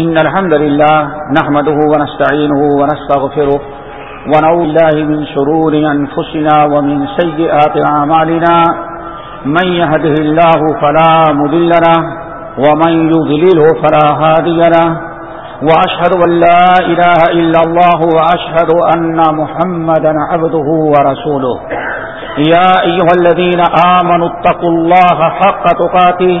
إن الحمد لله نحمده ونستعينه ونستغفره ونعوذ الله من شرور أنفسنا ومن سيئات أعمالنا من يهده الله فلا مذل له ومن يضلله فلا هادي له وأشهد أن لا إله إلا الله وأشهد أن محمدا عبده ورسوله يا أيها الذين آمنوا اتقوا الله حق تقاته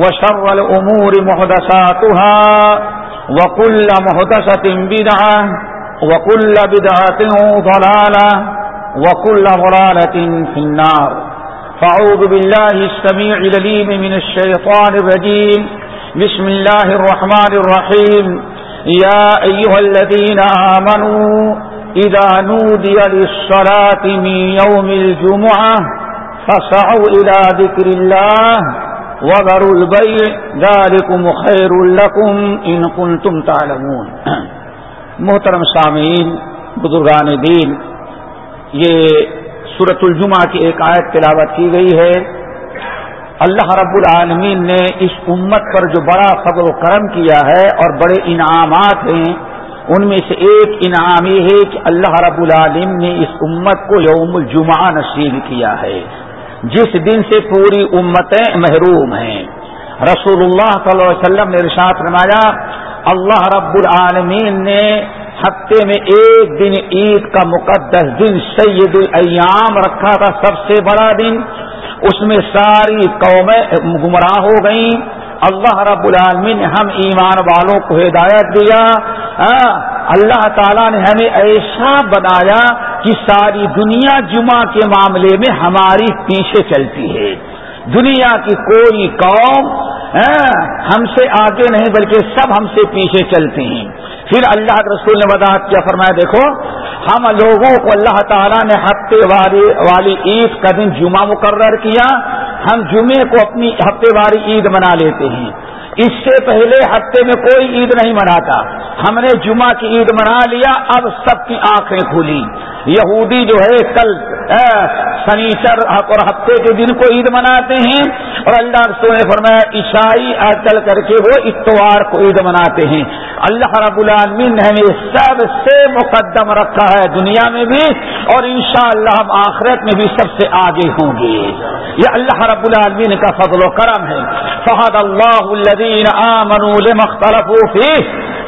وشر الأمور محدثاتها وكل محدثة بدعة وكل بدعة ضلالة وكل ضلالة في النار. فعوذ بالله السميع لليم من الشيطان الرجيم. بسم الله الرحمن الرحيم. يا أيها الذين آمنوا إذا نودي للصلاة من يوم الجمعة فسعوا إلى ذكر الله وذروا البيع ذلكم خير لكم إن كنتم تعلمون. محترم سامعین، بزرگان دین، یہ سورت الجمعہ کی ایک آیت تلاوت کی گئی ہے۔ اللہ رب العالمین نے اس امت پر جو بڑا فضل و کرم کیا ہے اور بڑے انعامات ہیں، ان میں سے ایک انعام یہ ہے کہ اللہ رب العالمین نے اس امت کو یوم الجمعہ نصیب کیا ہے۔ جس دن سے پوری امتیں محروم ہیں۔ رسول اللہ صلی اللہ علیہ وسلم نے ارشاد فرمایا، اللہ رب العالمین نے ہفتے میں ایک دن عید کا مقدس دن سید الایام رکھا تھا، سب سے بڑا دن۔ اس میں ساری قومیں گمراہ ہو گئیں۔ اللہ رب العالمین نے ہم ایمان والوں کو ہدایت دیا ہاں، اللہ تعالیٰ نے ہمیں ایسا بنایا کہ ساری دنیا جمعہ کے معاملے میں ہماری پیچھے چلتی ہے۔ دنیا کی کوئی قوم ہاں، ہم سے آگے نہیں بلکہ سب ہم سے پیچھے چلتے ہیں۔ پھر اللہ کے رسول نے وضاحت کیا، فرمایا، دیکھو، ہم لوگوں کو اللہ تعالیٰ نے ہفتے والی عید کا دن جمعہ مقرر کیا۔ ہم جمعے کو اپنی ہفتے واری عید منا لیتے ہیں۔ اس سے پہلے ہفتے میں کوئی عید نہیں مناتا۔ ہم نے جمعہ کی عید منا لیا، اب سب کی آنکھیں کھلی۔ یہودی جو ہے، کل سنیچر اور ہفتے کے دن کو عید مناتے ہیں۔ اور اللہ رسول نے فرمایا، عیسائی چل کر کے وہ اتوار کو عید مناتے ہیں۔ اللہ رب العالمین نے ہمیں سب سے مقدم رکھا ہے دنیا میں بھی، اور انشاءاللہ ہم آخرت میں بھی سب سے آگے ہوں گے۔ یہ اللہ رب العالمین کا فضل و کرم ہے۔ فہد اللہ الدین مختلف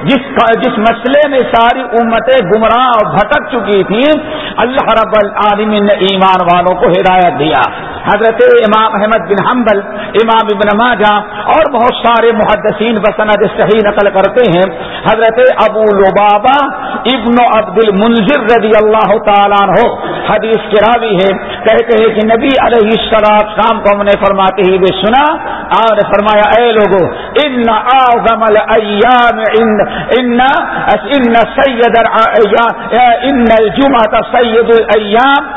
جس جس مسئلے میں ساری امتیں گمراہ اور بھٹک چکی تھیں، اللہ رب العالمین نے ایمان والوں کو ہدایت دیا۔ حضرت امام احمد بن حنبل، امام ابن ماجہ اور بہت سارے محدثین بسند صحیح نقل کرتے ہیں۔ حضرت ابو لبابا ابن عبد المنظر رضی اللہ تعالیٰ ہو حدیث کے راوی ہے۔ کہتے ہیں کہ نبی علیہ السلام شام کو ہم نے فرماتے ہی بھی سنا اور فرمایا، اے لوگو، ان اعظم الایام ان ان ان سید ان الجمعہ سید الایام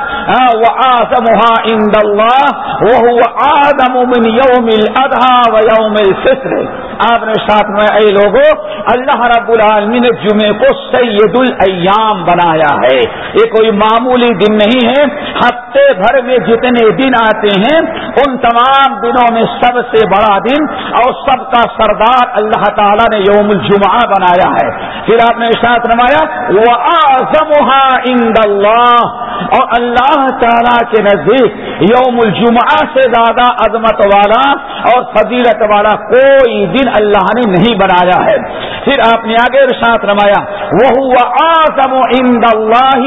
واعظمها عند الله وهو اعظم من يوم الاضحى ويوم الفطر. آپ نے ساتھ میں اے لوگوں اللہ رب العالمین نے جمعے کو سید الایام بنایا ہے۔ یہ کوئی معمولی دن نہیں ہے۔ ہفتے بھر میں جتنے دن آتے ہیں، ان تمام دنوں میں سب سے بڑا دن اور سب کا سردار اللہ تعالیٰ نے یوم الجمعہ بنایا ہے۔ پھر آپ نے ساتھ نمایا وہ آزم اللہ اور اللہ تعالیٰ کے نزدیک یوم الجمعہ سے زیادہ عظمت والا اور فضیلت والا کوئی دن اللہ نے نہیں بنایا ہے۔ پھر آپ نے آگے ارشاد رمایا وہ آزم عند اللہ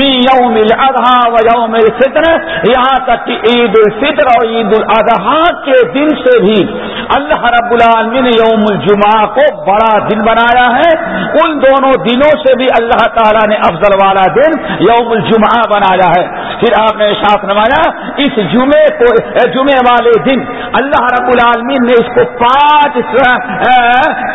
یوم الاضحیٰ و یوم الفطر۔ یہاں تک کہ عید الفطر اور عید الاضحی کے دن سے بھی اللہ رب العالمین نے یوم الجمعہ کو بڑا دن بنایا ہے۔ ان دونوں دنوں سے بھی اللہ تعالیٰ نے افضل والا دن یوم الجمعہ بنایا ہے۔ پھر آپ نے ساتھ نمایا، اس جمعے کو جمعے والے دن اللہ رب العالمین نے اس کو پانچ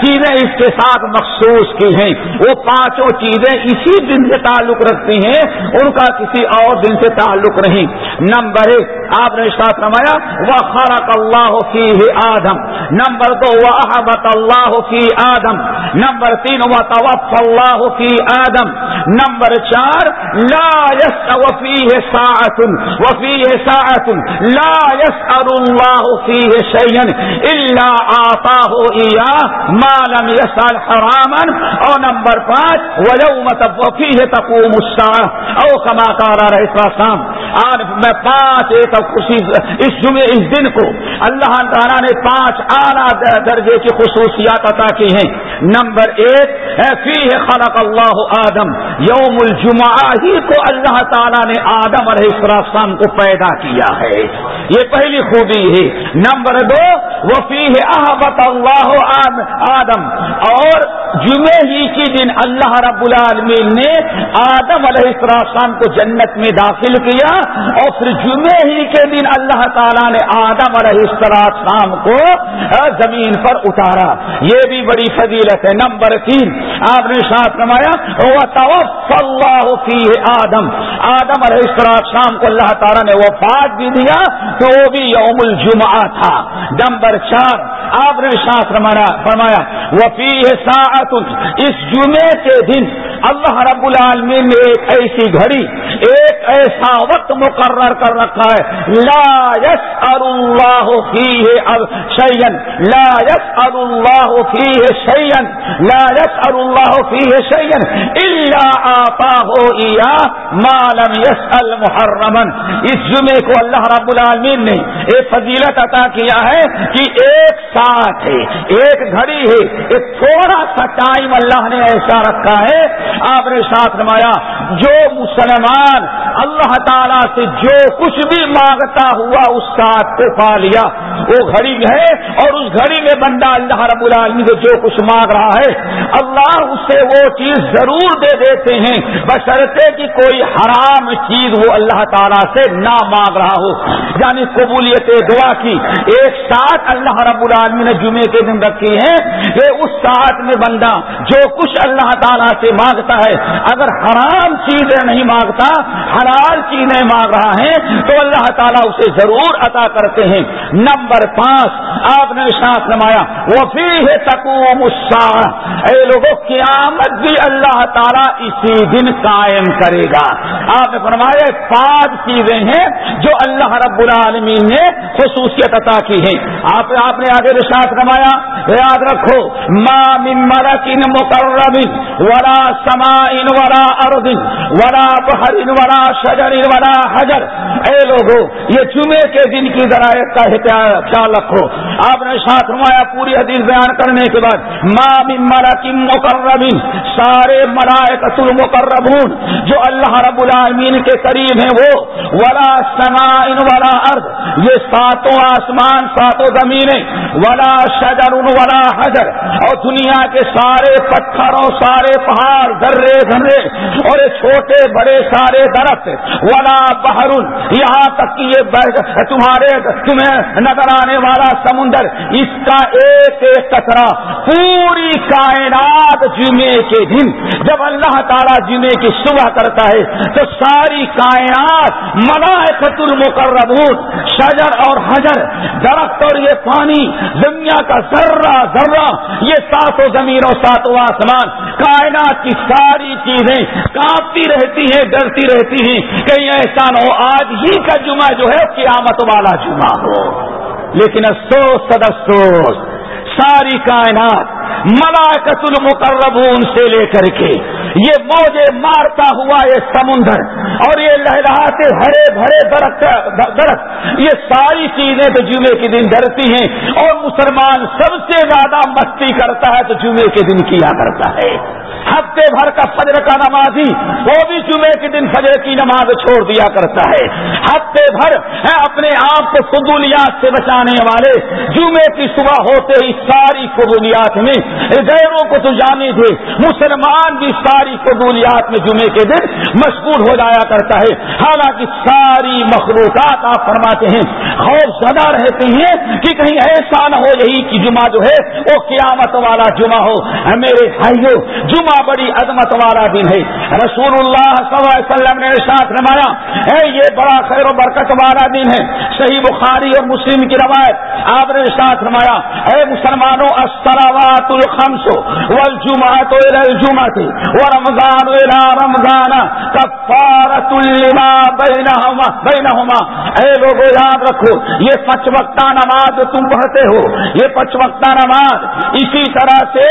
چیزیں اس کے ساتھ مخصوص کی ہیں۔ وہ پانچوں چیزیں اسی دن سے تعلق رکھتی ہیں، ان کا کسی اور دن سے تعلق نہیں۔ نمبر ایک، آپ نے ساتھ نمایا وہ خرق اللہ کی آدم۔ نمبر دو وہ اللہ کی آدم. نمبر تین وہ توف اللہ کی آدم. نمبر چار، لا یس وفی ساعت وفی ساعت لا یس ار فی ہے شعین اللہ آتا ہو مالم یس الحرامن اور نمبر پانچ وجو مطلب وفی ہے تقوم الساعة. او کما کارا رہے شام آج میں پانچ ایک خوشی، اس جمعے، اس دن کو اللہ تعالیٰ نے پانچ اعلیٰ درجے کی خصوصیات عطا کی ہیں۔ نمبر ایک فی ہے خلق اللہ آدم، یوم الجمعہ ہی کو اللہ تعالیٰ نے آدم علیہ السلام کو پیدا کیا ہے۔ یہ پہلی خوبی ہے۔ نمبر دو وہ فی ہے احبت اللہ آدم۔ اور جمعے ہی کی دن اللہ رب العالمین نے آدم علیہ السلام کو جنت میں داخل کیا اور پھر جمعے ہی کے دن اللہ تعالیٰ نے آدم علیہ السلام کو زمین پر اتارا۔ یہ بھی بڑی فضیلت ہے۔ نمبر تین، آپ نے ساتھ نمایا اللہ فی آدم۔ آدم علیہ السلام کو اللہ تعالیٰ نے وفات بھی دیا تو وہ بھی یوم الجمعہ تھا۔ نمبر چار آپ نے ساتھ فرمایا وفی ساعت اس جمعے کے دن اللہ رب العالمین نے ایک ایسی گھڑی، ایک ایسا وقت مقرر کر رکھا ہے، لا یس اللہ فی شیئن لا یس اللہ فی شیئن لا یس اللہ فی شیئن اللہ آتا ہو مالم یس المحرمن اس جمعے کو اللہ رب العالمین نے ایک فضیلت عطا کیا ہے کہ ایک ساتھ ہے، ایک گھڑی ہے۔ ایک تھوڑا سا ٹائم اللہ نے ایسا رکھا ہے۔ آپ نے ساتھ نمایا جو مسلمان اللہ تعالیٰ سے جو کچھ بھی مانگتا ہوا اس ساتھ کو پا لیا۔ وہ گھڑی ہے اور اس گھڑی میں بندہ اللہ رب العالمین سے جو کچھ مانگ رہا ہے، اللہ اسے وہ چیز ضرور دے دیتے ہیں۔ بشرطے کی کوئی حرام چیز وہ اللہ تعالیٰ سے نہ مانگ رہا ہو۔ یعنی قبولیت دعا کی۔ ایک ساتھ اللہ رب العالمین نے جمعے کے دن رکھی ہے کہ اس ساتھ میں بندہ جو کچھ اللہ تعالیٰ سے مانگتا ہے، اگر حرام چیزیں نہیں مانگتا، حلال چیزیں مانگ رہا ہے، تو اللہ تعالیٰ اسے ضرور عطا کرتے ہیں۔ نمبر پانچ، آپ نے ساتھ نمایا وہ بھی ہے تکوم اے لوگوں قیامت بھی اللہ تعالیٰ اسی دن قائم کرے گا۔ آپ نے فرمایا پانچ چیزیں ہیں جو اللہ رب العالمین نے خصوصیت عطا کی ہے آپ آپ نے آگے ساتھ نمایا یاد رکھو ماں ممرک ان مقرب، ولا سما ان ورا اردن ولا بحر ان ورا شجر ان ورا حجر۔ اے لوگوں یہ جمعے کے دن کی ذرائع کا خیال رکھو۔ آپ نے ساتھ نمایا پوری حدیث بیان کرنے کے بعد ماں ممرک ان مقرب، سارے ملائکت المقربون جو اللہ رب العالمین کے قریب ہیں وہ، ولا سما ان ورا ارد یہ ساتوں آسمان، ساتوں زمینیں ولا شجر ان ورا حجر۔ اور دنیا کے سارے پتھروں، سارے پہاڑ درے دھرے اور یہ چھوٹے بڑے سارے درخت۔ ولا بہرن یہاں تک کہ یہ تمہارے تمہیں نظر آنے والا سمندر۔ اس کا ایک ایک کچرا پوری کائنات جمعے کے دن۔ جب اللہ تعالیٰ جمعے کی صبح کرتا ہے، تو ساری کائنات ملائکت المقربون، شجر اور حجر، درخت اور یہ پانی، دنیا کا ذرہ ذرہ، یہ ساتوں زمینوں ساتوں آسمان۔ کائنات کی ساری چیزیں کانپتی رہتی ہیں ڈرتی رہتی ہیں کہیں ایسا نہ ہو، آج ہی کا جمعہ جو ہے، قیامت والا جمعہ ہو۔ لیکن افسوس، سد افسوس، ساری کائنات ملاکت المقربون سے لے کر کے یہ موجے مارتا ہوا یہ سمندر اور یہ لہراتے ہرے بھرے درخت درخت. یہ ساری چیزیں تو جمعے کے دن ڈرتی ہیں اور مسلمان سب سے زیادہ مستی کرتا ہے تو جمعے کے دن کیا کرتا ہے؟ ہفتے بھر کا فجر کا نمازی، وہ بھی جمعے کے دن فجر کی نماز چھوڑ دیا کرتا ہے۔ ہفتے بھر اپنے آپ کو فضولیات سے بچانے والے، جمعے کی صبح ہوتے ہی ساری فضولیات میں غیروں کو تو جانے دے۔ مسلمان بھی ساری فضولیات میں جمعے کے دن مشغول ہو جایا کرتا ہے۔ حالانکہ ساری مخلوقات آپ فرماتے ہیں، خوف زدہ رہتے ہیں کہ کہیں ایسا نہ ہو یہی کہ جمعہ جو ہے، وہ قیامت والا جمعہ ہو۔ میرے بھائیوں جمعہ بڑی عظمت والا دن ہے۔ رسول اللہ صلی اللہ علیہ وسلم نے ساتھ نمایا ہے یہ بڑا خیر و برکت والا دن ہے۔ صحیح بخاری اور مسلم کی روایت، آپ نے ساتھ نمایا اے مسلمانوں استراوات الخمس والجمعۃ الى الجمعۃ ورمضان الى رمضان کفارۃ لما بینهما بینهما اے لوگوں یاد رکھو، یہ پانچ وقتہ نماز تم پڑھتے ہو۔ یہ پانچ وقتہ نماز اسی طرح سے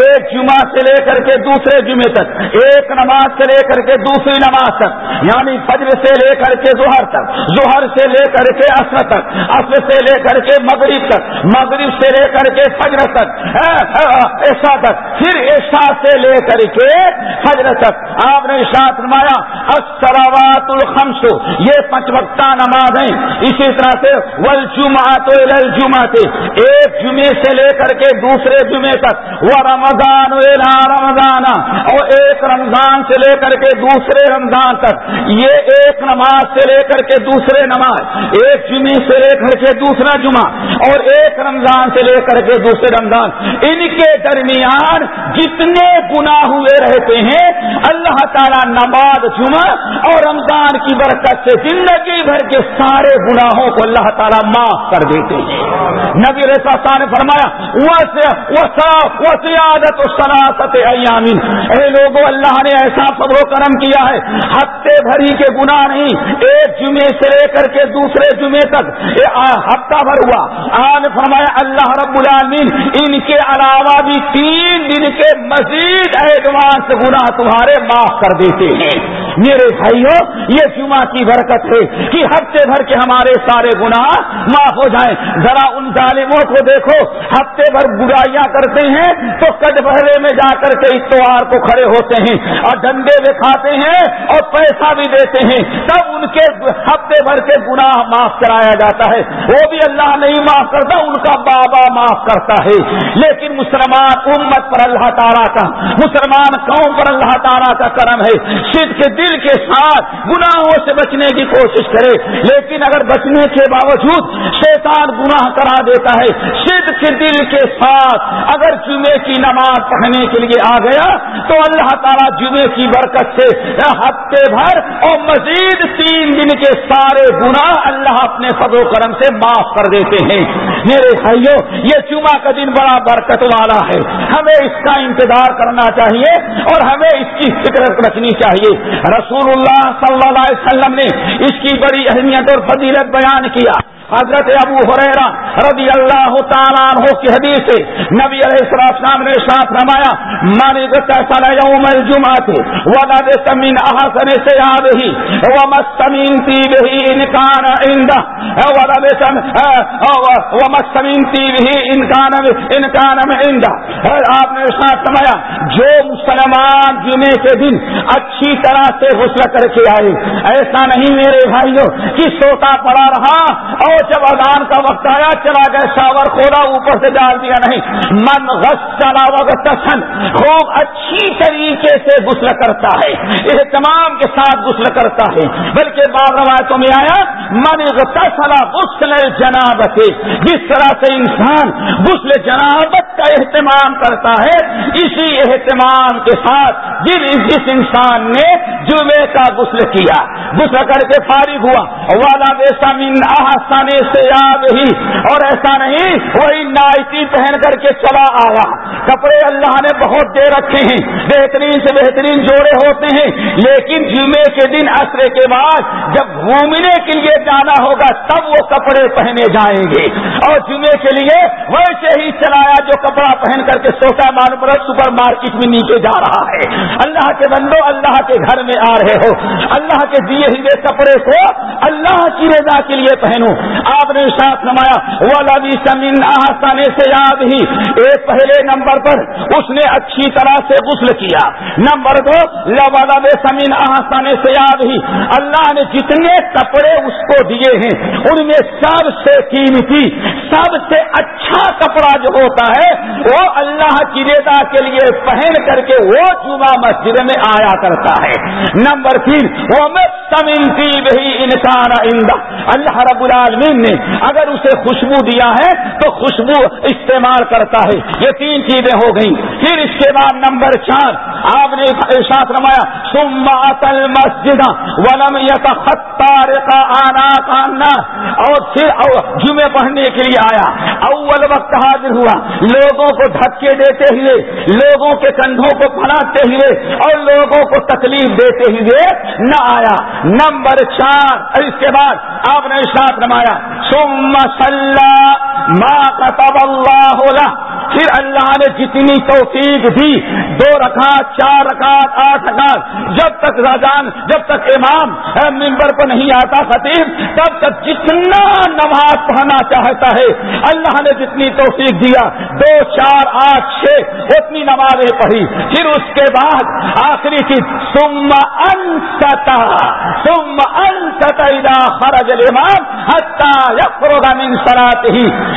ایک جمعہ سے لے کر کے دوسرے جمعے تک، ایک نماز سے لے کر کے دوسری نماز تک یعنی فجر سے لے کر کے ظہر تک، ظہر سے لے کر کے اصر تک اصر سے لے کر کے مغرب تک، مغرب سے لے کر کے فجر تک ہاں، ہاں، ایسا تک، پھر ایسا سے لے کر کے فجر تک۔ آپ نے ساتھ نمایا اسراوات الخمس. یہ پنچ وقتہ نماز ہیں. اسی طرح سے ول جمع تو جمعہ ایک جمعے سے لے کر کے دوسرے جمعے تک. وہ رمضان رمضان. اور ایک رمضان سے لے کر کے دوسرے رمضان تک. یہ ایک نماز سے لے کر کے دوسرے نماز. ایک جمعے سے لے کر کے دوسرا جمعہ. اور ایک رمضان سے لے کر کے دوسرے رمضان. ان کے درمیان جتنے گنا ہوئے رہتے ہیں، اللہ تعالیٰ نماز جمعہ اور رمضان کی برکت سے زندگی بھر کے سارے گناہوں کو اللہ تعالیٰ معاف کر دیتے ہیں۔ نبی رسا نے فرمایا وہ سیادت سراست ایامین اے لوگوں اللہ نے ایسا فضل و کرم کیا ہے، ہفتے بھری کے گناہ نہیں، ایک جمعے سے لے کر کے دوسرے جمعے تک ہفتہ بھر ہوا۔ آج فرمایا، اللہ رب العالمین، ان کے علاوہ بھی تین دن کے مزید ایڈوانس گناہ تمہارے معاف کر دیتے ہیں۔ میرے بھائیوں یہ جمعہ کی برکت ہے کہ ہفتے بھر کے ہمارے سارے گناہ معاف ہو جائیں۔ ذرا ان ظالموں کو دیکھو، ہفتے بھر برائیاں کرتے ہیں تو کٹ بہرے میں جا کر کے اتوار کو کھڑے ہوتے ہیں اور ڈنڈے بھی کھاتے ہیں اور پیسہ بھی دیتے ہیں۔ تب ان کے ہفتے بھر کے گناہ معاف کرایا جاتا ہے۔ وہ بھی اللہ نہیں معاف کرتا، ان کا بابا معاف کرتا ہے۔ لیکن مسلمان امت پر اللہ تعالیٰ کا، مسلمان قوم پر اللہ تعالیٰ کا کرم ہے۔ سدھ دل کے ساتھ گناہوں سے بچنے کی کوشش کرے۔ لیکن اگر بچنے کے باوجود شیطان گناہ کرا دیتا ہے سدھ کے دل کے ساتھ اگر جمعے کی نماز پڑھنے کے لیے آ گیا، تو اللہ تعالیٰ جمعے کی برکت سے ہفتے بھر اور مزید تین دن کے سارے گناہ اللہ اپنے فضو کرم سے معاف کر دیتے ہیں۔ میرے بھائیوں یہ جمعہ کا دن بڑا برکت والا ہے۔ ہمیں اس کا انتظار کرنا چاہیے اور ہمیں اس کی فکر رکھنی چاہیے۔ رسول اللہ صلی اللہ علیہ وسلم نے اس کی بڑی اہمیت اور فضیلت بیان کیا۔ حضرت ابو حریرا رضی اللہ تعالیٰ عنہ کی حدیث سے نبی علیہ السلام نے ساتھ رمایا من اغتسل یوم الجمعہ وغد سمین احسن سیابه ومستمین تیبه انکان عنده. وغد ومستمین تیبه انکان انکان عنده۔ آپ نے ساتھ رمایا جو مسلمان جمعے کے دن اچھی طرح سے غسل کر کے آئے، ایسا نہیں میرے بھائیوں کہ سوتا پڑا رہا اور جب اذان کا وقت آیا، چلا گیا شاور کھولا اوپر سے ڈال دیا نہیں۔ من غس چلا وقت خوب اچھی طریقے سے غسل کرتا ہے۔ اہتمام کے ساتھ غسل کرتا ہے۔ بلکہ بعض روایتوں میں آیا، من غسلا غسل جنابت جس طرح سے انسان غسل جنابت کا اہتمام کرتا ہے، اسی اہتمام کے ساتھ جس جس انسان نے جمعے کا غسل کیا۔ غسل کر کے فارغ ہوا۔ والا بیسا من آسان سے یاد ہی۔ اور ایسا نہیں وہی نائٹی پہن کر کے چلا آیا۔ کپڑے اللہ نے بہت دے رکھے ہیں۔ بہترین سے بہترین جوڑے ہوتے ہیں۔ لیکن جمعے کے دن عصرے کے بعد جب گھومنے کے لیے جانا ہوگا، تب وہ کپڑے پہنے جائیں گے۔ اور جمعے کے لیے ویسے ہی چلایا جو کپڑا پہن کر کے سوچا معلوم سپر مارکیٹ میں نیچے جا رہا ہے۔ اللہ کے بندو، اللہ کے گھر میں آ رہے ہو۔ اللہ کے دیے ہوئے کپڑے کو اللہ کی رضا کے لیے پہنو۔ آپ نے ساتھ نمایا وہ لبی سمین آسانے سے یاد ہی ایک پہلے نمبر پر اس نے اچھی طرح سے غسل کیا۔ نمبر دو لب سمین آسانے سے یاد ہی اللہ نے جتنے کپڑے اس کو دیے ہیں، ان میں سب سے قیمتی، سب سے اچھا کپڑا جو ہوتا ہے، وہ اللہ کی رضا کے لیے پہن کر کے وہ جمعہ مسجد میں آیا کرتا ہے۔ نمبر تین وہ میں سمنتی بھی انسان اللہ رب العالمین نے اگر اسے خوشبو دیا ہے تو خوشبو استعمال کرتا ہے۔ یہ تین چیزیں ہو گئیں۔ پھر اس کے بعد نمبر چار، آپ نے ساتھ رمایا سما تل مسجد ولم یتخطار کا آنا کاننا اور پھر جمعے پڑھنے کے لیے آیا۔ اول وقت حاضر ہوا۔ لوگوں کو دھکے دیتے ہوئے، لوگوں کے کندھوں کو پھڑاتے ہوئے اور لوگوں کو تکلیف دیتے ہوئے نہ آیا۔ نمبر چار اس کے بعد آپ نے ساتھ رمایا سم ماں الله له. پھر اللہ نے جتنی توفیق دی، دو رکعت، چار رکعت، آٹھ رکعت، جب تک راجان، جب تک امام ممبر پر نہیں آتا خطیب، تب تک جتنا نماز پڑھنا چاہتا ہے، اللہ نے جتنی توفیق دیا، دو، چار، آٹھ، چھ، اتنی نمازیں پڑھی۔ پھر اس کے بعد آخری چیز سم انستا سم انستا خرج الامام حتی یفرغ من سرات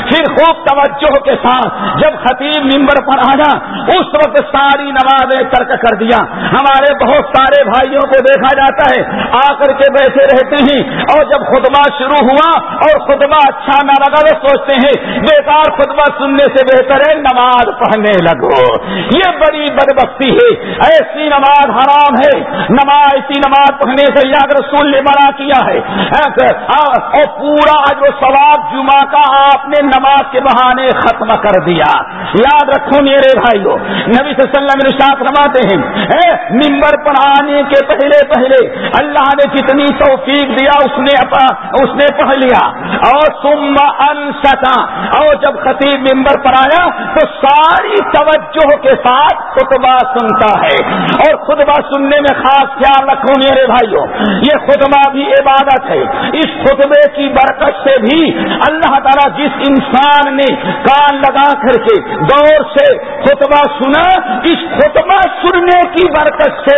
پھر خوب توجہ کے ساتھ جب خطیب ممبر پر آنا اس وقت ساری نمازیں ترک کر دیا۔ ہمارے بہت سارے بھائیوں کو دیکھا جاتا ہے، آ کر کے بیٹھے رہتے ہیں اور جب خطبہ شروع ہوا اور خطبہ اچھا نہ لگا تو سوچتے ہیں، بیکار خطبہ سننے سے بہتر ہے نماز پڑھنے لگو۔ یہ بڑی بدبختی ہے۔ ایسی نماز حرام ہے۔ نماز، ایسی نماز پڑھنے سے یاد رسول نے بڑا کیا ہے۔ اور پورا جو سواب جمعہ کا آپ نے نماز کے بہانے ختم کر دیا۔ یاد رکھو میرے بھائی بھائیو نبی صلی اللہ علیہ وسلم ارشاد فرماتے ہیں ممبر پر آنے کے پہلے پہلے اللہ نے جتنی توفیق دیا، اس نے اس نے پڑھ لیا۔ اور سم انستا اور جب خطیب ممبر پر آیا تو ساری توجہ کے ساتھ خطبہ سنتا ہے۔ اور خطبہ سننے میں خاص خیال رکھو میرے بھائیوں، یہ خطبہ بھی عبادت ہے۔ اس خطبے کی برکت سے بھی اللہ تعالیٰ جس انسان نے کان لگا کر کے دور سے خطبہ سنا، اس خطبہ سننے کی برکت سے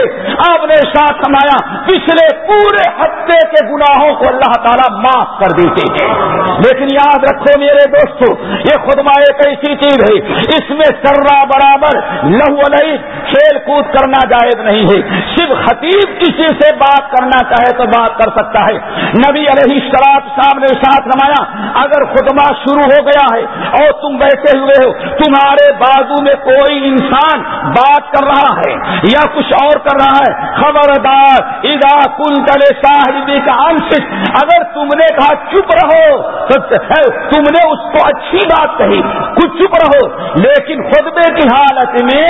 آپ نے ساتھ سمایا پچھلے پورے ہفتے کے گناہوں کو اللہ تعالیٰ معاف کر دیتے ہیں۔ لیکن یاد رکھو میرے دوستو، یہ خطبہ ایک ایسی چیز ہے، اس میں سرا برابر لہو علیہ کھیل کود کرنا جائز نہیں ہے۔ صرف خطیب کسی سے بات کرنا چاہے تو بات کر سکتا ہے۔ نبی علیہ شراب صاحب نے ساتھ رمایا اگر خطبہ شروع ہو گیا ہے اور تم بیٹھے ہوئے ہو، تمہارے بازو میں کوئی انسان بات کر رہا ہے یا کچھ اور کر رہا ہے، خبردار ادا کل تلے صاحب کا انش اگر تم نے کہا چپ رہو، تو ہاں، تم نے اس کو اچھی بات کہی، کچھ چپ رہو، لیکن خطبے کی حالت میں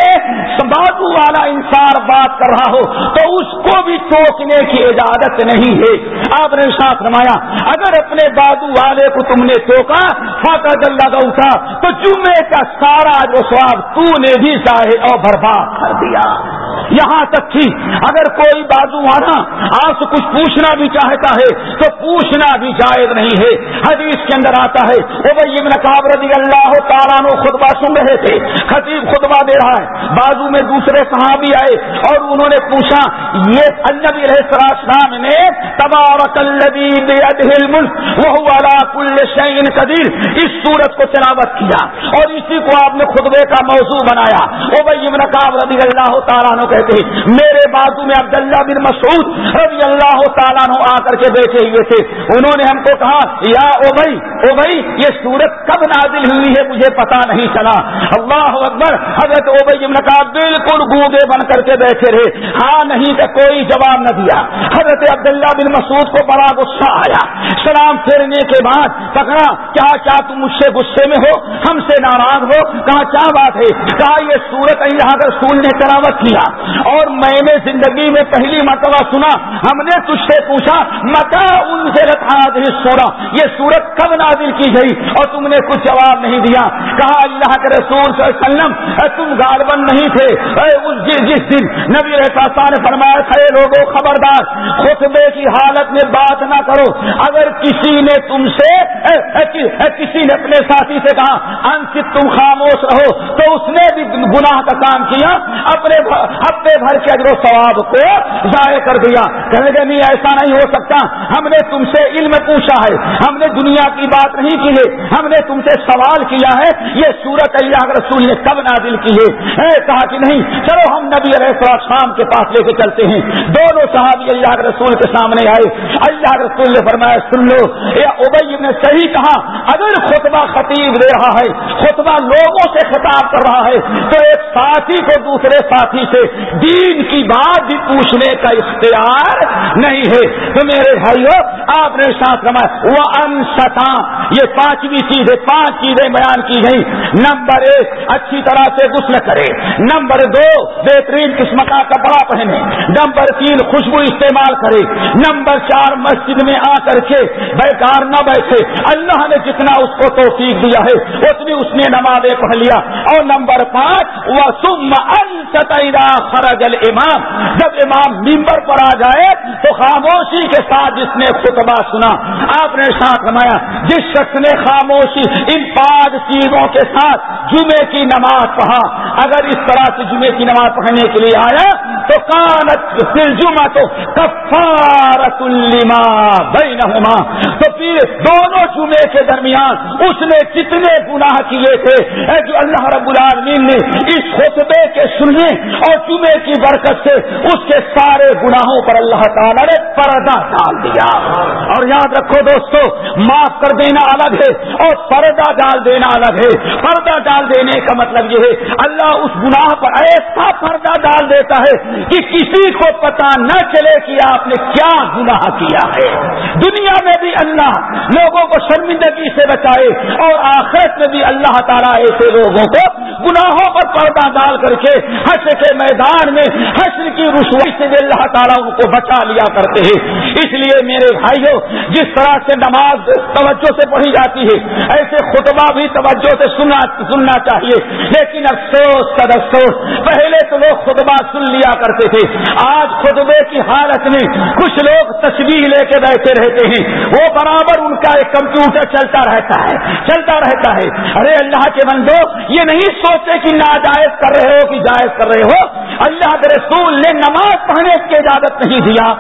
بازو والا انسان بات کر رہا ہو، تو اس کو بھی ٹوکنے کی اجازت نہیں ہے۔ آپ نے ساتھ رمایا اگر اپنے بازو والے کو تم نے ٹوکا فاقا اللہ کا اٹھا، تو جمعے کا سارا جو سواب تو نے بھی چاہے اور برباد کر دیا۔ یہاں تک کہ اگر کوئی بازو آنا، آپ سے کچھ پوچھنا بھی چاہتا ہے، تو پوچھنا بھی جائز نہیں ہے۔ حدیث کے اندر آتا ہے وہ بھائی ابن کاب رضی اللہ تعالیٰ خطبہ سن رہے تھے۔ خطیب خطبہ دے رہا ہے۔ بازو میں دوسرے صحابی آئے اور انہوں نے پوچھا، یہ النبی علیہ السلام نے تبارک الذی بیدہ الملک وهو على کل شعین قدیر، اس سورت کو تلاوت کیا۔ اور اسی کو آپ نے خطبے کا موضوع بنایا۔ وہ بھائی نقاب رضی اللہ تعالیٰ کہتے ہیں میرے بازو میں عبداللہ بن مسعود رضی اللہ تعالیٰ آ کر کے بیٹھے ہوئے تھے۔ انہوں نے ہم کو کہا، یا او بھائی او بھائی یہ سورت کب نازل ہوئی ہے مجھے پتا نہیں چلا۔ اللہ اکبر، حضرت اوبئی نقاب بالکل گوگے بن کر کے بیٹھے رہے۔ ہاں نہیں کہ کوئی جواب نہ دیا۔ حضرت عبداللہ بن مسعود کو بڑا غصہ آیا۔ سلام پھیرنے کے بعد پکڑا، کیا کیا تم مجھ سے غصے میں ہو؟ ہم سے ناراض ہو۔ کہا، کیا بات ہے؟ کہا، یہ سورت یہاں کر سکول نے کراوت کیا۔ اور میں نے زندگی میں پہلی مرتبہ سنا، ہم نے تجھ سے پوچھا متا ان سے سورا یہ سورت کب نازل کی گئی؟ اور تم نے کچھ جواب نہیں دیا۔ کہا، اللہ کے رسول صلی اللہ علیہ وسلم تم گاربن نہیں تھے۔ جس دن نبی رحتا نے فرمایا تھا لوگوں خبردار، خطبے کی حالت میں بات نہ کرو۔ اگر کسی نے تم سے کسی نے اپنے ساتھی سے کہا انکت تم خاموش رہو، تو اس نے بھی گناہ کا کام کیا۔ اپنے ہفتے بھر کے اجر و ثواب کو ضائع کر دیا۔ کہنے گے نہیں، ایسا نہیں ہو سکتا۔ ہم نے تم سے علم پوچھا ہے۔ ہم نے دنیا کی بات نہیں کی ہے۔ ہم نے تم سے سوال کیا ہے۔ یہ سورت اللہ رسول نے کب نازل کی ہے؟ کہا کہ نہیں۔ چلو، ہم نبی علیہ السلام شام کے پاس لے کے چلتے ہیں۔ دونوں صحابی اللہ کے رسول کے سامنے آئے۔ اللہ کے رسول نے فرمایا، سن لو یہ ابئی نے صحیح کہا، اگر خطبہ خطیب دے رہا ہے، خطبہ لوگوں سے خطاب کر رہا ہے، تو ایک ساتھی کو دوسرے ساتھی سے دین کی بات بھی پوچھنے کا اختیار نہیں ہے۔ تو میرے بھائیو، آپ نے ساتھ رمایا وہ انستا یہ پانچویں چیز ہے، پانچ چیزیں بیان کی گئی نمبر ایک، اچھی طرح سے غسل کرے۔ نمبر دو، بہترین قسم کا کپڑا پہنے۔ نمبر تین، خوشبو استعمال کرے۔ نمبر چار، مسجد میں آ کر کے بیکار نہ بیٹھے۔ اللہ نے جتنا اس کو توفیق دیا ہے، اتنی اس نے نمازیں پڑھ لیا۔ اور نمبر پانچ وہ سم فرج الامام۔ جب امام ممبر پر آ جائے تو خاموشی کے ساتھ جس نے خطبہ سنا۔ آپ نے ساتھ رمایا جس شخص نے خاموشی ان پانچ چیزوں کے ساتھ جمعے کی نماز پڑھا، اگر اس طرح سے جمعے کی نماز پڑھنے کے لیے آیا تو کانت پھر جمعہ تو کفارت الما بینہما۔ تو پھر دونوں جمعے کے درمیان اس نے کتنے گناہ کیے تھے۔ جو اللہ رب العالمین نے اس خطبے کے سننے اور جمعے کی برکت سے اس کے سارے گناہوں پر اللہ تعالیٰ نے پردہ ڈال دیا۔ اور یاد رکھو دوستو، معاف کر دینا الگ ہے اور پردہ ڈال دینا الگ ہے۔ پردہ ڈال دینے کا مطلب یہ ہے، اللہ اس گناہ پر ایسا پردہ ڈال دیتا ہے کہ کسی کو پتا نہ چلے کہ آپ نے کیا گناہ کیا ہے۔ دنیا میں بھی اللہ لوگوں کو شرمندگی سے بچائے اور آخرت میں بھی اللہ تعالیٰ ایسے لوگوں کو گناہوں پر پردہ ڈال کر کے حشر کے میدان میں حشر کی رسوئی سے اللہ تعالیٰ ان کو بچا لیا کرتے ہیں۔ اس لیے میرے بھائیوں، جس طرح سے نماز توجہ سے پڑھی جاتی ہے، ایسے خطبہ بھی توجہ سے سننا سننا چاہیے۔ لیکن افسوس سد افسوس پہلے تو لوگ خطبہ سن لیا کرتے تھے۔ آج خطبے کی حالت میں کچھ لوگ تصویر لے کے بیٹھے رہتے ہیں۔ وہ برابر ان کا ایک کمپیوٹر چلتا رہتا ہے، چلتا رہتا ہے۔ ارے اللہ کے بندو، یہ نہیں سوچے کہ ناجائز کر رہے ہو کہ جائز کر رہے ہو۔ اللہ کے رسول نے نماز پڑھنے کی اجازت نہیں دیا۔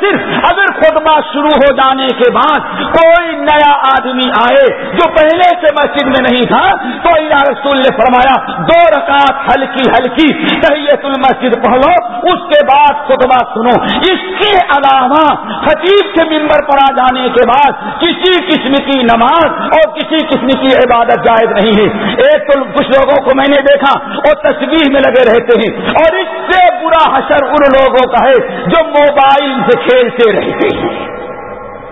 صرف اگر خطبہ شروع ہو جانے کے بعد کوئی نیا آدمی آئے جو پہلے سے مسجد میں نہیں تھا، تو اللہ رسول نے فرمایا، دو رکعت ہلکی ہلکی تحیت المسجد پڑھو، اس کے بعد خطبہ سنو۔ اس کے علاوہ خطیب کے ممبر پر آ جانے کے بعد کسی قسم کی نماز اور کسی قسم کی عبادت جائز نہیں ہے۔ ایک تو کچھ لوگوں کو میں نے دیکھا، وہ تصویر میں لگے رہتے ہیں۔ اور اس سے برا حشر ان لوگوں کا ہے جو موبائل سے کھیلتے رہتے ہیں۔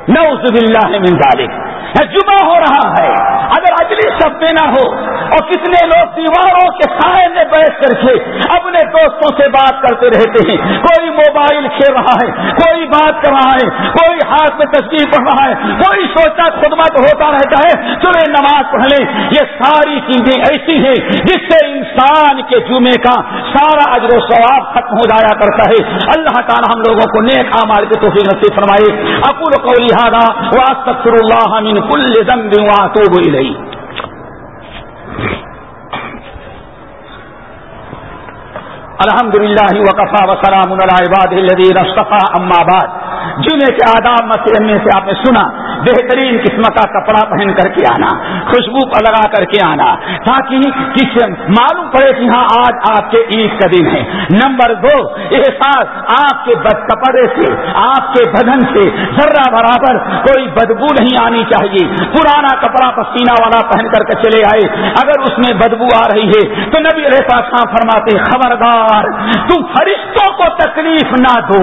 نوز باللہ من ذالک۔ جمعہ ہو رہا ہے۔ اگر اگلی سب نہ ہو اور کتنے لوگ دیواروں کے سائے میں بیٹھ کر کے اپنے دوستوں سے بات کرتے رہتے ہیں، کوئی موبائل کھیل رہا ہے، کوئی بات کر رہا ہے، کوئی ہاتھ میں تصویر پڑھ رہا ہے، کوئی سوچا خدمت ہوتا رہتا ہے، چلے نماز پڑھ لیں۔ یہ ساری چیزیں ایسی ہیں جس سے انسان کے جمعے کا سارا اجر و ثواب ختم ہو جایا کرتا ہے۔ اللہ تعالیٰ ہم لوگوں کو نیک مال کے توفیق نصیب فرمائے۔ اکول کو لہٰذا واسطر اللہ من كل ذنب واتوب اليه الحمد لله وكفى وسلام على عباده الذين اصطفى اما بعد. جمعے کے آداب میں سے آپ نے سنا، بہترین قسم کا کپڑا پہن کر کے آنا، خوشبو لگا کر کے آنا، تاکہ کس معلوم پڑے کہ ہاں آج آپ کے عید کا دن ہے۔ نمبر دو، احساس، آپ کے بد کپڑے سے، آپ کے بدن سے ذرہ برابر کوئی بدبو نہیں آنی چاہیے۔ پرانا کپڑا پسینہ والا پہن کر کے چلے آئے۔ اگر اس میں بدبو آ رہی ہے تو نبی خاں فرماتے، خبردار، تم فرشتوں کو تکلیف نہ دو۔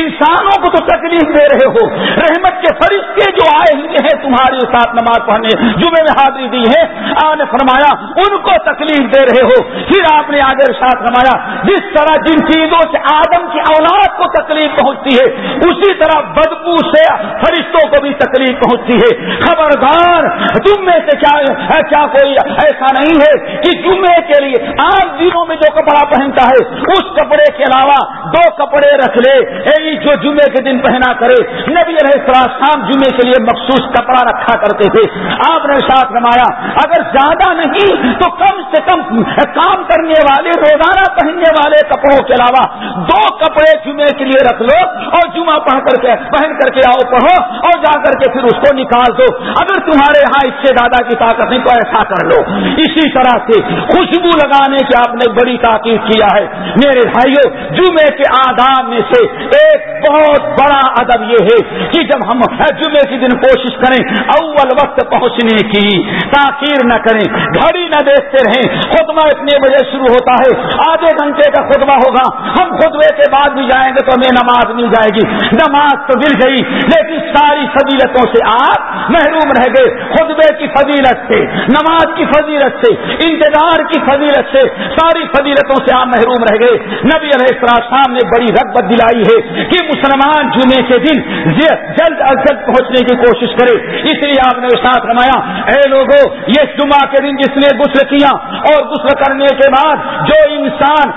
انسانوں کو تو تکلیف دے رہے ہو۔ رحمت کے فرشتے جو آئے ہوئے ہیں تمہارے ساتھ نماز پڑھنے جمعے میں حاضری دی ہے آپ نے فرمایا، ان کو تکلیف دے رہے ہو۔ پھر آپ نے آگے ساتھ فرمایا، جس طرح جن چیزوں سے آدم کی اولاد کو تکلیف پہنچتی ہے، اسی طرح بدبو سے فرشتوں کو بھی تکلیف پہنچتی ہے۔ خبردار تم میں سے کیا کیا کوئی ایسا نہیں ہے کہ جمعے کے لیے آج دنوں میں جو کپڑا پہنتا ہے، اس کپڑے کے علاوہ دو کپڑے رکھ لے۔ یعنی جو جمعے کے دن پہنا کرے۔ نبی رہے شام جمعے کے لیے مخصوص کپڑا رکھا کرتے تھے۔ آپ نے ساتھ رمایا اگر زیادہ نہیں تو کم سے کم کام کرنے والے، روزانہ پہننے والے کپڑوں کے علاوہ دو کپڑے جمعے کے لیے رکھ لو اور جمعہ پڑھ کر کے، پہن کر کے آؤ، پڑھو اور جا کر کے پھر اس کو نکال دو۔ اگر تمہارے یہاں اس سے دادا کی طاقت نہیں تو ایسا کر لو۔ اسی طرح سے خوشبو لگانے کی آپ نے بڑی تاکید کیا ہے۔ میرے بھائیوں جمعے کے آداب میں سے ایک بہت بڑا ادب یہ ہے کہ جب ہم جمعے کے دن کوشش کریں، اول وقت پہنچنے کی تاخیر نہ کریں۔ گھڑی نہ دیکھتے رہیں۔ خطبہ اتنے بجے شروع ہوتا ہے۔ آدھے گھنٹے کا خطبہ ہوگا۔ ہم خطبے کے بعد بھی جائیں گے تو ہمیں نماز مل جائے گی۔ نماز تو مل گئی، لیکن ساری فضیلتوں سے آپ محروم رہ گئے۔ خطبے کی فضیلت سے، نماز کی فضیلت سے، انتظار کی فضیلت سے ساری فضیلتوں سے آپ محروم رہ گئے۔ نبی علیہ السلام نے بڑی رغبت دلائی ہے کہ مسلمان جمعے کے دن جلد از جلد پہنچنے کی کوشش کرے۔ اس لیے آپ نے ساتھ رمایا اے لوگوں یہ جمعہ کے دن جس نے غسل کیا اور غسل کرنے کے بعد جو انسان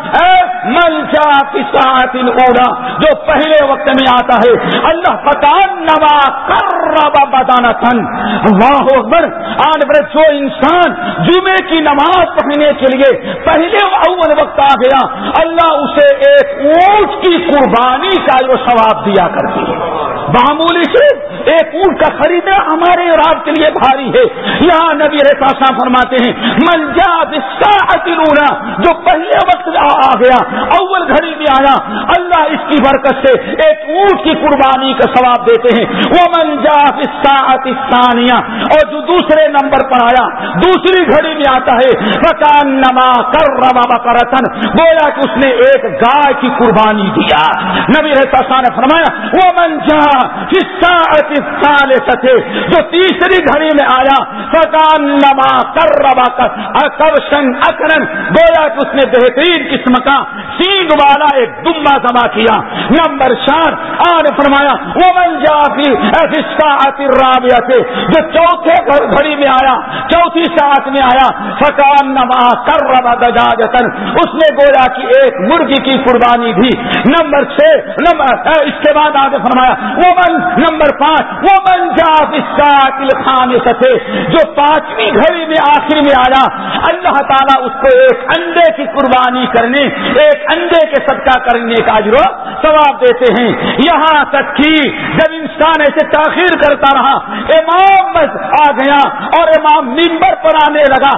مل جا ساتھ اوڑا جو پہلے وقت میں آتا ہے، اللہ پتان نوا کر بدانا تھن۔ اللہ اکبر۔ آج بڑے جو انسان جمعے کی نماز پڑھنے کے لیے پہلے اول وقت آ گیا، اللہ اسے ایک اونٹ کی قربانی کا جو ثواب دیا کرتی ہے۔ معمولی سے ایک اونٹ کا خریدنا ہمارے اور آپ کے لیے بھاری ہے۔ یہاں نبی رحتا فرماتے ہیں، من جا رونا جو پہلے وقت آ گیا، اول گھڑی میں آیا، اللہ اس کی برکت سے ایک اونٹ کی قربانی کا ثواب دیتے ہیں۔ وہ من جا ثانیہ اور جو دوسرے نمبر پر آیا، دوسری گھڑی میں آتا ہے۔ مکان نما کر روا کرتن بولا کہ اس نے ایک گائے کی قربانی دیا۔ نبی رحتا نے فرمایا وہ من جا سالے جو تیسری گھڑی میں آیا فکان نما کر روا کر اکرن گویا کہ اس نے بہترین قسم کا سینگ والا ایک دمبا جمع کیا۔ نمبر چار آر فرمایا وہ بن جا رابعہ سے جو چوتھے گھڑی میں آیا، چوتھی ساتھ میں آیا فکان نما کر روا دجاجتن اس نے گویا کی ایک مرغی کی قربانی دی۔ نمبر چھ، نمبر اس کے بعد آگے فرمایا وہ بن، نمبر پانچ، وہ بن جا خان سکے جو پانچویں گھڑی میں آخر میں آیا۔ اللہ تعالیٰ اس کو ایک انڈے کی قربانی کرنے، ایک انڈے کے صدقہ کرنے کا جو ثواب دیتے ہیں۔ یہاں تک کہ جب انسان ایسے تاخیر کرتا رہا، امام آ گیا اور امام ممبر پر آنے لگا۔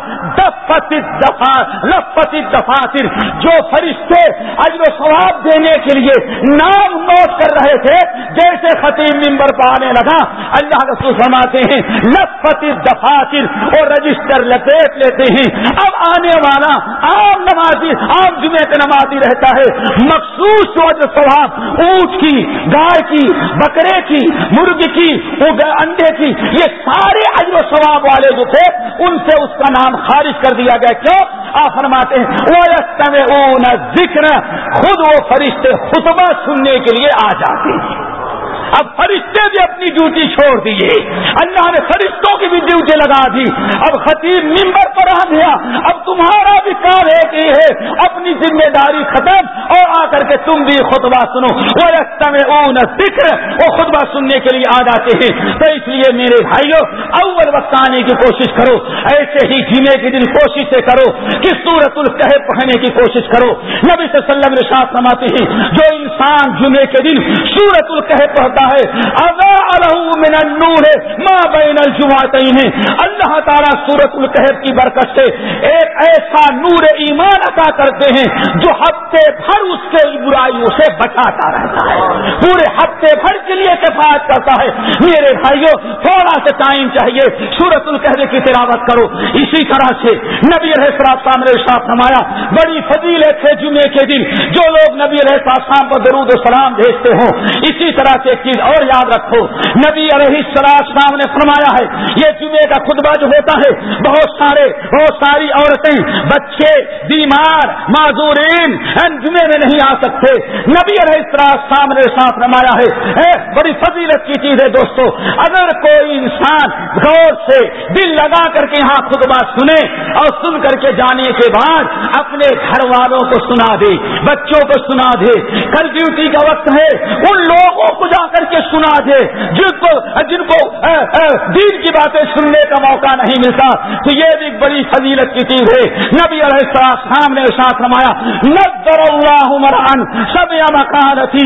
دفا، لفتی دفاتر، جو فرشتے اجر و ثواب دینے کے لیے نام نوٹ کر رہے تھے، جیسے خطیب ممبر پر آنے لگا۔ اللہ رسول فرماتے ہیں، لفتی دفاتر اور رجسٹر لپیٹ لیتے ہیں۔ اب آنے والا، عام نمازی، عام جمعے کے نمازی رہتا ہے۔ مخصوص وجہ سواب اونٹ کی، گائے کی، بکرے کی مرغی کی انڈے کی، یہ سارے اجر و ثواب والے جو تھے، ان سے اس کا نام خارج کر دیا گیا۔ کیوں؟ آپ فرماتے ہیں وہ ذکر خود وہ فرشتے خطبہ سننے کے لیے آ جاتے ہیں۔ اب فرشتے بھی اپنی ڈیوٹی چھوڑ دیے۔ اللہ نے فرشتوں کی بھی ڈیوٹی لگا دی۔ اب خطیب ممبر پر آ گیا۔ اب تمہارا بھی کام ہے کہ ہے اپنی ذمہ داری ختم اور آ کر کے تم بھی خطبہ سنو۔ وہ اون ذکر وہ خطبہ سننے کے لیے آ جاتے ہیں۔ تو اس لیے میرے بھائیوں اول وقت آنے کی کوشش کرو۔ ایسے ہی جینے کے دن کوشش سے کرو۔ کہ سورت القح پڑھنے کی کوشش کرو؟ نبی صلی اللہ علیہ وسلم رشاط فرماتے ہیں، جو انسان جمعے کے دن سورت القح پڑھتا ہے۔ من النور ما بین الجمعتین۔ اللہ تعالیٰ سورت القحب کی برکت سے ایک ایسا نور ایمان عطا کرتے ہیں جو ہفتے بھر اس کے برائیوں سے بچاتا رہتا ہے۔ پورے ہفتے بھر کے لیے کفایت کرتا ہے۔ میرے بھائیوں تھوڑا سا ٹائم چاہیے۔ سورت القحب کی تلاوت کرو۔ اسی طرح سے نبی سامنے صاحب نمایا بڑی فضیلت ہے جمعے کے دن جو لوگ نبی علیہ السلام پر درود و سلام بھیجتے ہوں، اسی طرح سے ایک چیز اور یاد رکھو۔ نبی علیہ السلام نے فرمایا ہے، یہ جمعے کا خطبہ جو ہوتا ہے، بہت سارے، بہت ساری عورتیں، بچے، بیمار، معذورین جمعے میں نہیں آ سکتے۔ نبی علیہ السلام نے صاف نمایا ہے بڑی فضیلت کی چیز ہے دوستو، اگر کوئی انسان غور سے دل لگا کر کے یہاں خطبہ سنے اور سن کر کے جانے کے بعد اپنے گھر والوں کو سنا دے، بچوں کو سنا دے۔ کل ڈیوٹی کا وقت ہے، ان لوگوں کو جا کر کر کے سنا دے، جن کو جن کو دین کی باتیں سننے کا موقع نہیں ملتا۔ تو یہ بھی بڑی فضیلت کی چیز ہے۔ نبی علیہ السلام نے ساتھ رمایا نظر اللہ مران سب یا مکان تھی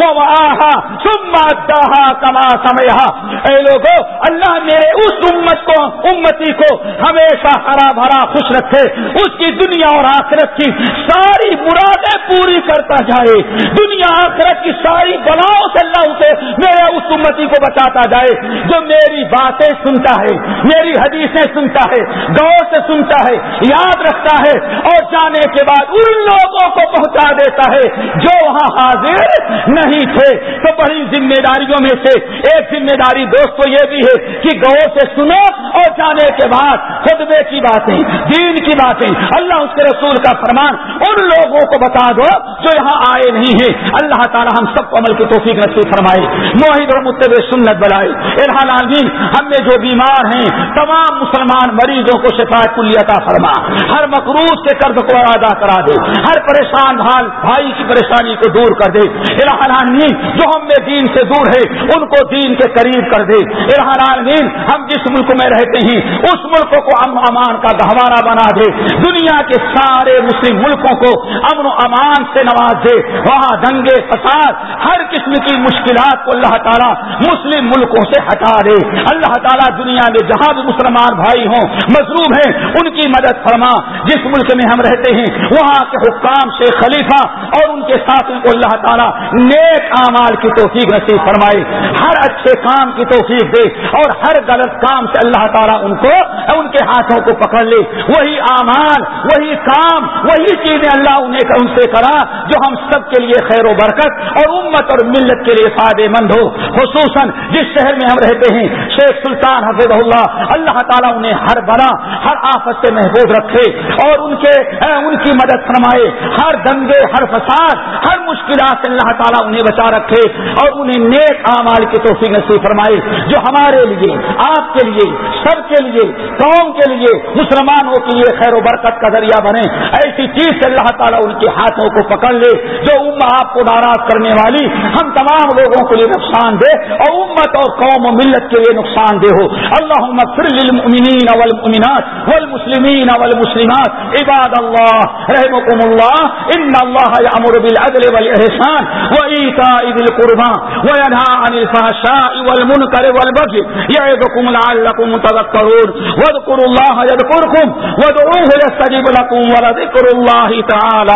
وہ آہا کما سمیا اے لوگوں اللہ میرے اس امت کو امتی کو ہمیشہ ہرا بھرا خوش رکھے۔ اس کی دنیا اور آخرت کی ساری مرادیں پوری کرتا جائے۔ دنیا آخرت کی ساری بلاؤں سے اللہ اسے میرے اس امتی کو بچاتا جائے جو میری باتیں سنتا ہے، میری حدیثیں سنتا ہے گور سے سنتا ہے، یاد رکھتا ہے اور جانے کے بعد ان لوگوں کو پہنچا دیتا ہے جو وہاں حاضر نہیں تھے۔ تو بڑی ذمہ داریوں میں سے ایک ذمہ داری دوستوں یہ بھی ہے کہ گور سے سنو اور جانے کے بعد خطبے کی باتیں، دین کی باتیں۔ اللہ اس کے رسول کا فرمان ان لوگوں کو بتا دو جو یہاں آئے نہیں ہیں۔ اللہ تعالی ہم سب کو عمل کی توفیق نصیب فرمائے موحد اور متب سنت بلائے ارحان عالمین ہم میں جو بیمار ہیں، تمام مسلمان مریضوں کو شفایت کلی عطا فرما۔ ہر مقروض کے قرض کو ادا کرا دے۔ ہر پریشان بھال بھائی کی پریشانی کو دور کر دے۔ ارحان عالمین جو ہم میں دین سے دور ہے، ان کو دین کے قریب کر دے۔ ارحان عالمین ہم جس ملک میں رہتے ہیں، اس ملک کو امن امان کا گہوارہ بنا دے۔ دنیا کے سارے مسلم ملکوں کو امن و امان سے نواز دے۔ وہاں دنگے فساد، ہر قسم کی مشکلات کو اللہ تعالیٰ مسلم ملکوں سے ہٹا دے۔ اللہ تعالیٰ دنیا میں جہاں بھی مسلمان بھائی ہوں، مظلوم ہیں، ان کی مدد فرما۔ جس ملک میں ہم رہتے ہیں، وہاں کے حکام سے خلیفہ اور ان کے ساتھ کو اللہ تعالیٰ نیک اعمال کی توفیق نصیب فرمائے۔ ہر اچھے کام کی توفیق دے اور ہر غلط کام سے اللہ تعالیٰ ان کو، ان کے ہاتھوں کو پکڑ لے۔ وہی امان وہی کام، وہی چیزیں اللہ انہیں ان سے کرا جو ہم سب کے لیے خیر و برکت اور امت اور ملت کے لیے فائدے مند ہو۔ خصوصاً جس شہر میں ہم رہتے ہیں، شیخ سلطان حفظ اللہ اللہ تعالیٰ انہیں ہر بنا ہر آفت سے محبوب رکھے اور ان کے ان کی مدد فرمائے۔ ہر دنگے، ہر فساد، ہر مشکلات سے اللہ تعالیٰ انہیں بچا رکھے اور انہیں نیک اعمال کی توفیق نصیب فرمائے۔ جو ہمارے لیے، آپ کے لیے، سب کے لیے، قوم کے لیے، مسلمانوں کے لیے خیر و برکت کا ذریعہ بنے۔ ایسی چیز سے اللہ تعالیٰ ان کے ہاتھوں کو پکڑ لے۔ جو اما آپ کو ناراض کرنے والی ہم تمام لوگوں کے لیے نقصان دے اور امت اور قوم و ملت کے لیے نقصان دہ ہو۔ اللہ للمؤمنین والمؤمنات والمسلمین والمسلمات۔ عباد اللہ رحمكم اللہ۔ ان اللہ یامر بالعدل والاحسان وایتاء ذی القربى وینهى عن الفحشاء والمنکر والبغي يعظكم لعلكم تذكرون واذكروا الله يذكركم وادعوه يستجب لكم ولذكر الله تعالى